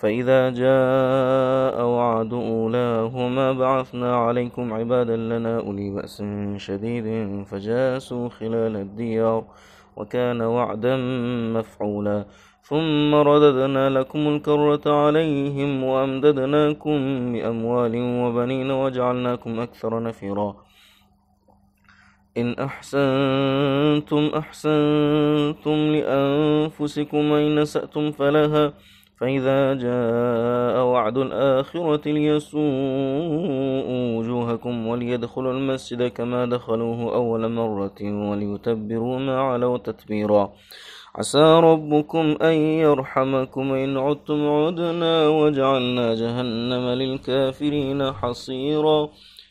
فإذا جاء وعد أولاهما بعثنا عليكم عبادا لنا أولي بأس شديد فجاسوا خلال الديار وكان وعدا مفعولا ثم رددنا لكم الكرة عليهم وأمددناكم بأموال وبنين وجعلناكم أكثر نفيرا إن أحسنتم أحسنتم لأنفسكم وإن سأتم فلها فإذا جاء وعد الآخرة ليسوءوا وجوهكم وليدخلوا المسجد كما دخلوه أول مرة وليتبروا ما علوا تتبيرا. عسى ربكم أن يرحمكم إن عدتم عدنا وجعلنا جهنم للكافرين حصيرا.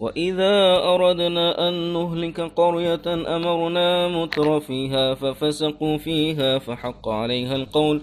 وإذا أردنا أن نهلك قرية أمرنا متر فيها ففسقوا فيها فحق عليها القول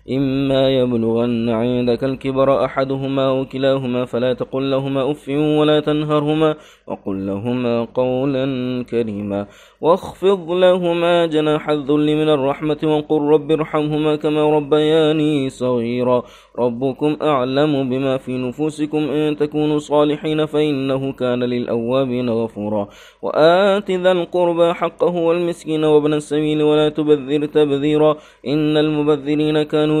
إما يبلغن عندك الكبر أحدهما أو كلاهما فلا تقل لهما أف ولا تنهرهما وقل لهما قولا كريما واخفض لهما جناح الذل من الرحمة وقل رب ارحمهما كما ربياني صغيرا ربكم أعلم بما في نفوسكم إن تكونوا صالحين فإنه كان للأوابين غفورا وآت ذا القربى حقه والمسكين وابن السبيل ولا تبذر تبذيرا إن المبذرين كانوا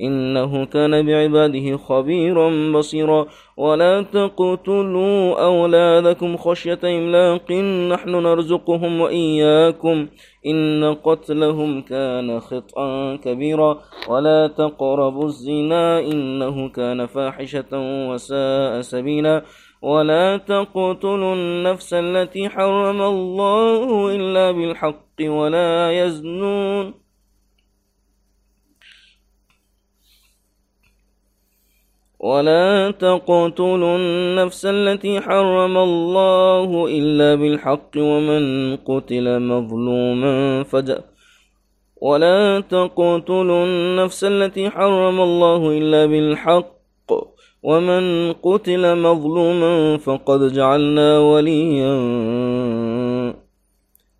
إنه كان بعباده خبيرا بصيرا. ولا تقتلوا أولادكم خشية إملاق نحن نرزقهم وإياكم. إن قتلهم كان خطأ كبيرا. ولا تقربوا الزنا إنه كان فاحشة وساء سبيلا. ولا تقتلوا النفس التي حرم الله إلا بالحق ولا يزنون. ولا تقتلوا النفس التي حرم الله إلا بالحق ومن قتل مظلوما فجأ ولا تقتلوا النفس التي حرم الله إلا بالحق ومن قتل مظلوما فقد جعلنا وليا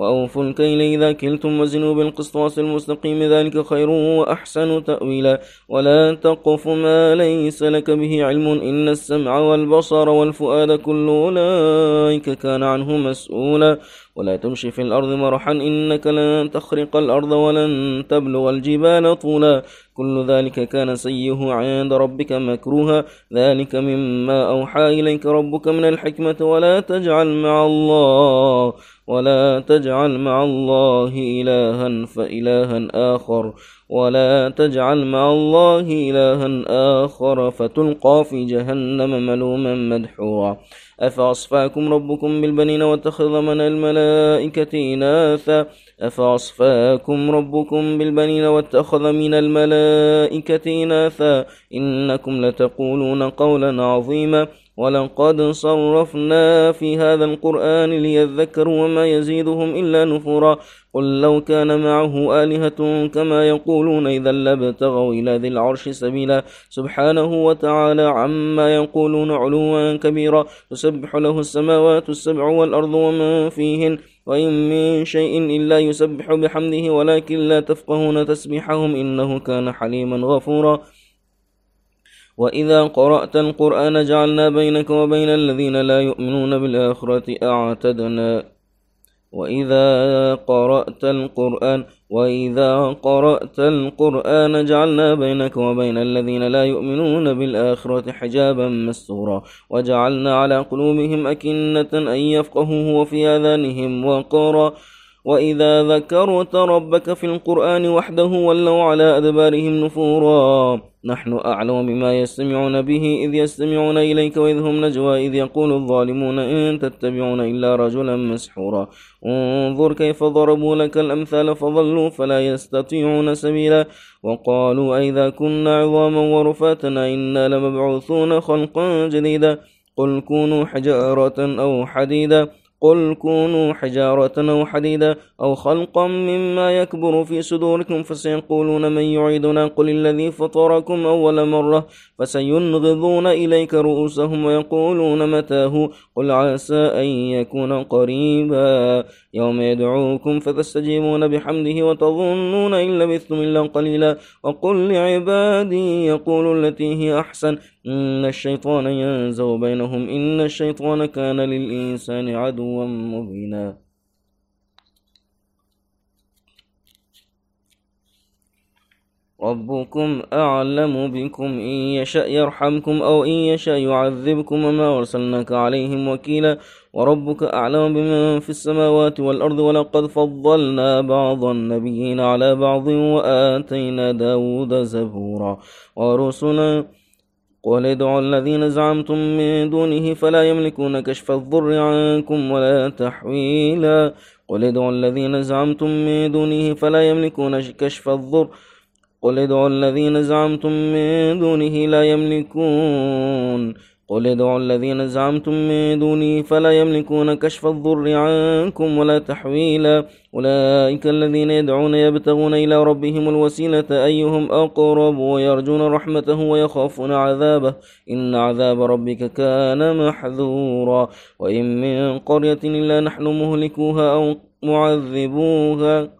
وأوفوا الكيل إذا كلتم وزنوا بالقسطاس المستقيم. ذلك خير وأحسن تأويلا. ولا تقف ما ليس لك به علم. إن السمع والبصر والفؤاد كل أولئك كان عنه مسؤولا. ولا تمشي في الأرض مرحا. إنك لن تخرق الأرض ولن تبلغ الجبال طولا. كل ذلك كان سيه عند ربك مكروها. ذلك مما أوحى إليك ربك من الحكمة. ولا تجعل مع الله ولا تجعل مع الله إلها فإلها آخر. ولا تجعل مع الله إلها آخر فتلقى في جهنم ملوما مدحورا. أفأصفاكم ربكم بالبنين واتخذ من الملائكة إناثا؟ أفأصفاكم ربكم بالبنين واتخذ من الملائكة إناثا؟ إنكم لتقولون قولا عظيما. ولقد صرفنا في هذا القرآن ليذكروا وما يزيدهم إلا نفورا قل لو كان معه آلهة كما يقولون إذا لابتغوا إلى ذي العرش سبيلا سبحانه وتعالى عما يقولون علوا كبيرا تسبح له السماوات السبع والأرض ومن فيهن وإن من شيء إلا يسبح بحمده ولكن لا تفقهون تسبيحهم إنه كان حليما غفورا وإذا قرأت القرآن جعلنا بينك وبين الذين لا يؤمنون بالآخرة أعتدنا. وإذا قرأت القرآن وإذا قرأت القرآن جعلنا بينك وبين الذين لا يؤمنون بالآخرة حجابا مستورا وجعلنا على قلوبهم أكنة أن يفقهوه وفي آذانهم وقرا. وإذا ذكرت ربك في القرآن وحده ولوا على أدبارهم نفورا نحن أعلم بما يستمعون به إذ يستمعون إليك وإذ هم نجوى إذ يقول الظالمون إن تتبعون إلا رجلا مسحورا انظر كيف ضربوا لك الأمثال فضلوا فلا يستطيعون سبيلا وقالوا أئذا كنا عظاما ورفاتنا إنا لمبعوثون خلقا جديدا قل كونوا حجارة أو حديدا قل كونوا حجارة أو حديدا أو خلقا مما يكبر في صدوركم فسيقولون من يعيدنا قل الذي فطركم أول مرة فسينغضون إليك رؤوسهم ويقولون متاه قل عسى أن يكون قريبا يوم يدعوكم فتستجيبون بحمده وتظنون إن لبثتم إلا قليلا وقل لعبادي يقول التي هي أحسن إن الشيطان ينزغ بينهم إن الشيطان كان للإنسان عدوا مبينا. ربكم أعلم بكم إن يشأ يرحمكم أو إن يشأ يعذبكم وما أرسلناك عليهم وكيلا. وربك أعلم بمن في السماوات والأرض ولقد فضلنا بعض النبيين على بعض وآتينا داود زبورا. ورسلا قل ادعوا الذين زعمتم من دونه فلا يملكون كشف الضر عنكم ولا تحويلا. قل ادعوا الذين زعمتم من دونه فلا يملكون كشف الضر. قل ادعوا الذين زعمتم من دونه لا يملكون. قل ادعوا الذين زعمتم من دوني فلا يملكون كشف الضر عنكم ولا تحويلا أولئك الذين يدعون يبتغون إلى ربهم الوسيلة أيهم أقرب ويرجون رحمته ويخافون عذابه إن عذاب ربك كان محذورا وإن من قرية إلا نحن مهلكوها أو معذبوها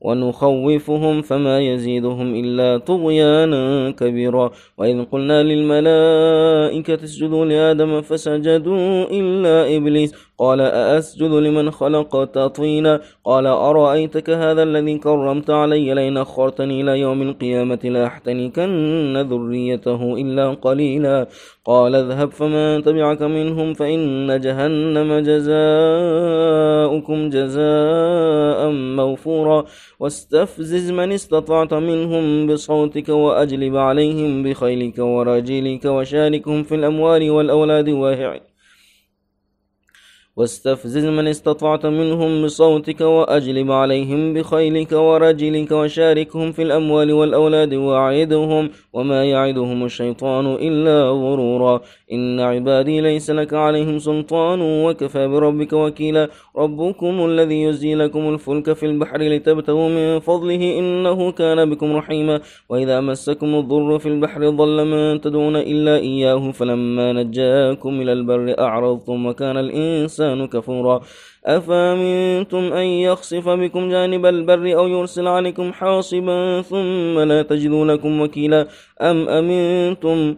ونخوفهم فما يزيدهم إلا طغيانا كبيرا. وإذ قلنا للملائكة اسجدوا لآدم فسجدوا إلا إبليس. قال أأسجد لمن خلقت طينا؟ قال أرأيتك هذا الذي كرمت علي؟ لئن أخرتني إلى يوم القيامة لأحتنكن ذريته إلا قليلا. قال اذهب فمن تبعك منهم فإن جهنم جزاؤكم جزاء موفورا. واستفزز من استطعت منهم بصوتك وأجلب عليهم بخيلك ورجلك وشاركهم في الأموال والأولاد واهعين واستفزز من استطعت منهم بصوتك وأجلب عليهم بخيلك ورجلك وشاركهم في الأموال والأولاد وأعدهم وما يعدهم الشيطان إلا غرورا. إن عبادي ليس لك عليهم سلطان وكفى بربك وكيلا. ربكم الذي يزي لكم الفلك في البحر لتبتغوا من فضله إنه كان بكم رحيما. وإذا مسكم الضر في البحر ضل من تدعون إلا إياه. فلما نجاكم إلى البر أعرضتم وكان الإنسان كفورا. أفأمنتم أن يخسف بكم جانب البر أو يرسل عليكم حاصبا ثم لا تجدوا لكم وكيلا؟ أم أمنتم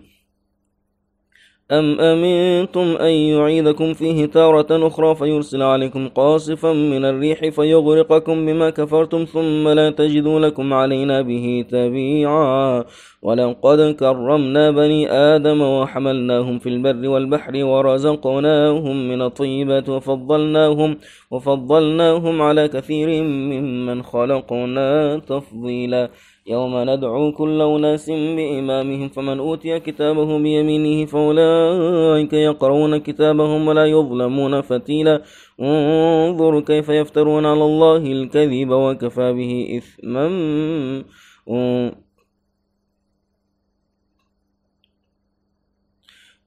أم أمنتم أن يعيدكم فيه تارة أخرى فيرسل عليكم قاصفا من الريح فيغرقكم بما كفرتم ثم لا تجدوا لكم علينا به تبيعا. ولقد كرمنا بني آدم وحملناهم في البر والبحر ورزقناهم من الطيبات وفضلناهم وفضلناهم على كثير ممن خلقنا تفضيلا. يوم ندعو كل أناس بإمامهم فمن أوتي كتابه بيمينه فأولئك يقرؤون كتابهم ولا يظلمون فتيلا. انظر كيف يفترون على الله الكذب وكفى به إثما.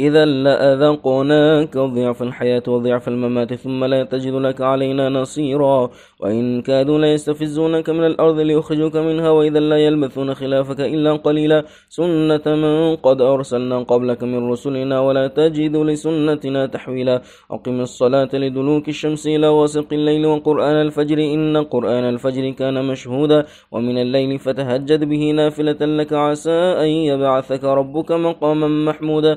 إذا لأذقناك ضعف الحياة وضعف الممات ثم لا تجد لك علينا نصيرا. وإن كادوا ليستفزونك من الأرض ليخرجوك منها وإذا لا يلبثون خلافك إلا قليلا. سنة من قد أرسلنا قبلك من رسلنا ولا تجد لسنتنا تحويلا. أقم الصلاة لدلوك الشمس إلى وسق الليل وقرآن الفجر إن قرآن الفجر كان مشهودا. ومن الليل فتهجد به نافلة لك عسى أن يبعثك ربك مقاما محمودا.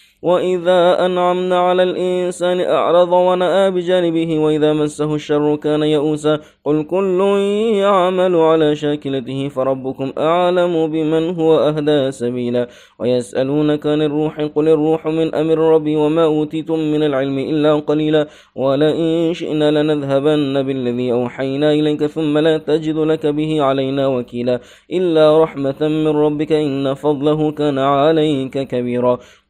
وإذا أنعمنا على الإنسان أعرض ونأى بجانبه وإذا مسه الشر كان يئوسا قل كل يعمل على شاكلته فربكم أعلم بمن هو أهدى سبيلا ويسألونك عن الروح قل الروح من أمر ربي وما أوتيتم من العلم إلا قليلا ولئن شئنا لنذهبن بالذي أوحينا إليك ثم لا تجد لك به علينا وكيلا إلا رحمة من ربك إن فضله كان عليك كبيرا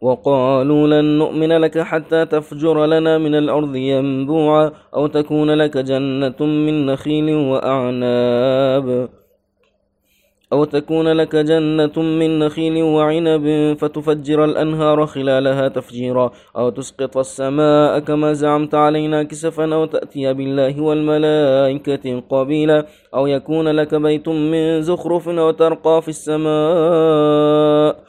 وقالوا لن نؤمن لك حتى تفجر لنا من الأرض ينبوعا أو تكون لك جنة من نخيل وأعناب أو تكون لك جنة من نخيل وعنب فتفجر الأنهار خلالها تفجيرا أو تسقط السماء كما زعمت علينا كسفا أو تأتي بالله والملائكة قبيلا أو يكون لك بيت من زخرف أو ترقى في السماء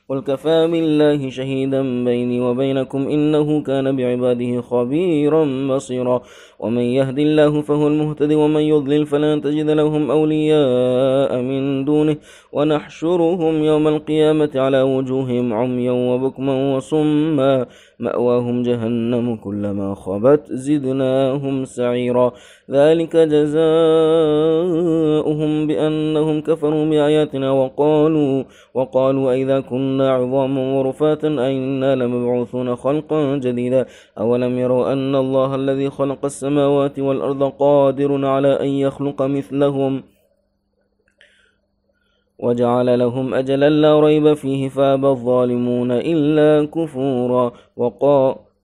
قل كفى بالله شهيدا بيني وبينكم إنه كان بعباده خبيرا بصيرا. ومن يهد الله فهو المهتدي ومن يضلل فلن تجد لهم أولياء من دونه. ونحشرهم يوم القيامة على وجوههم عميا وبكما وصما. مأواهم جهنم كلما خبت زدناهم سعيرا. ذلك جزاؤهم بأنهم كفروا بآياتنا وقالوا وقالوا أئذا كنا عظاما ورفاتا أئنا لمبعوثون خلقا جديدا أولم يروا أن الله الذي خلق السماوات والأرض قادر على أن يخلق مثلهم وجعل لهم أجلا لا ريب فيه فأبى الظالمون إلا كفورا وقال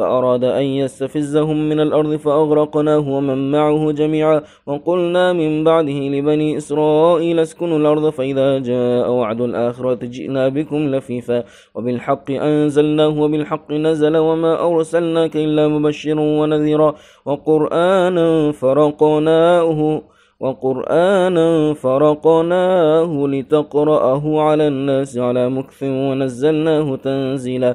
فأراد أن يستفزهم من الأرض فأغرقناه ومن معه جميعا وقلنا من بعده لبني إسرائيل اسكنوا الأرض فإذا جاء وعد الآخرة جئنا بكم لفيفا وبالحق أنزلناه وبالحق نزل وما أرسلناك إلا مبشرا ونذيرا وقرآنا فرقناه وقرآنا فرقناه لتقرأه على الناس على مكث ونزلناه تنزيلا